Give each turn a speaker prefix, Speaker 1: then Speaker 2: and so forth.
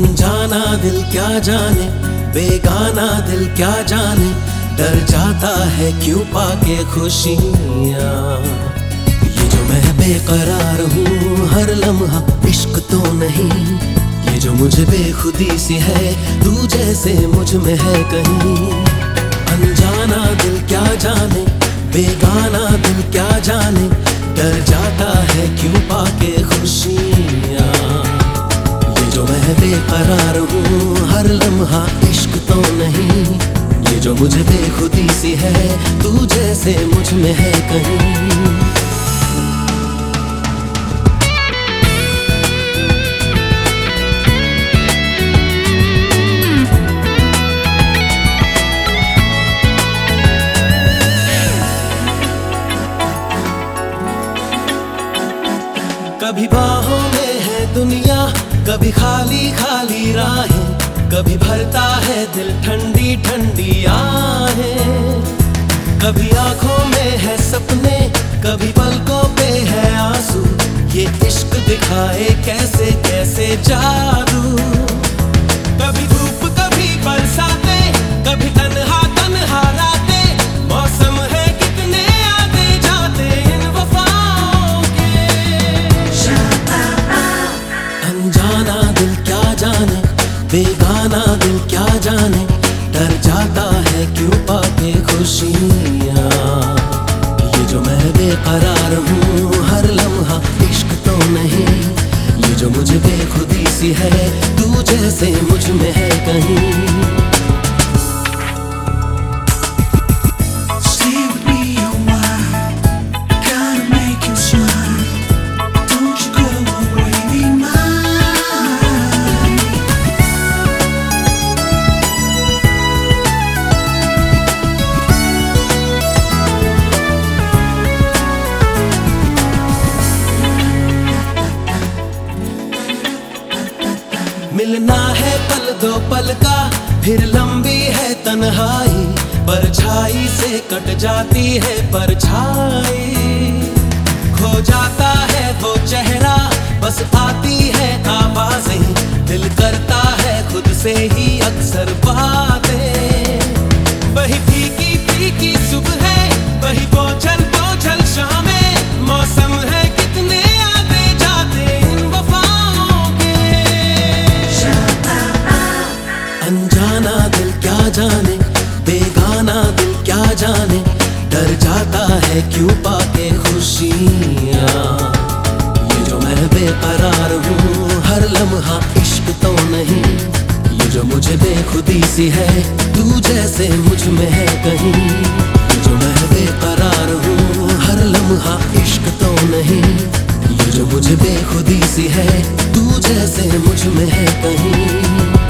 Speaker 1: अनजाना दिल क्या जाने, बेगाना दिल क्या जाने, डर जाता है क्यों पाके खुशियाँ? ये जो मैं बेकरार हूँ, हर लम्हा इश्क तो नहीं। ये जो मुझे बेखुदी सी है, तू जैसे मुझमें है कहीं। अनजाना दिल क्या जाने, बेगाना दिल क्या जाने, डर जाता है क्यों पाके खुशियाँ? बेकरार हूँ हर लम्हा इश्क तो नहीं। ये जो मुझे बेखुदी सी है, तू जैसे मुझमें है कहीं। कभी दुनिया कभी खाली खाली राहें, कभी भरता है दिल ठंडी ठंडी आहें। कभी आँखों में है सपने, कभी पलकों पे है आँसू। ये इश्क दिखाए कैसे कैसे जादू। कभी धूप, कभी बरसाते, कभी बेगाना दिल क्या जाने? डर जाता है क्यों पाते खुशियाँ? ये जो मैं बेकरार हूँ, हर लम्हा इश्क तो नहीं। ये जो मुझे बेखुदी सी है, तू जैसे मिलना है पल दो पल का, फिर लंबी है तन्हाई। परछाई से कट जाती है परछाई। खो जाता है वो चेहरा, बस आती है आवाज़ें। दिल करता है खुद से ही अक्सर बातें। दिल क्या जाने? बेगाना दिल क्या जाने? डर जाता है क्यों पाके खुशियाँ? ये जो मैं बेकरार हूँ, हर लम्हा इश्क तो नहीं। ये जो मुझे बेखुदी सी है, तू जैसे मुझमें है कहीं। ये जो मैं बेकरार हूँ, हर लम्हा इश्क तो नहीं। ये जो मुझे बेखुदी सी है, तू जैसे मुझमें है कहीं।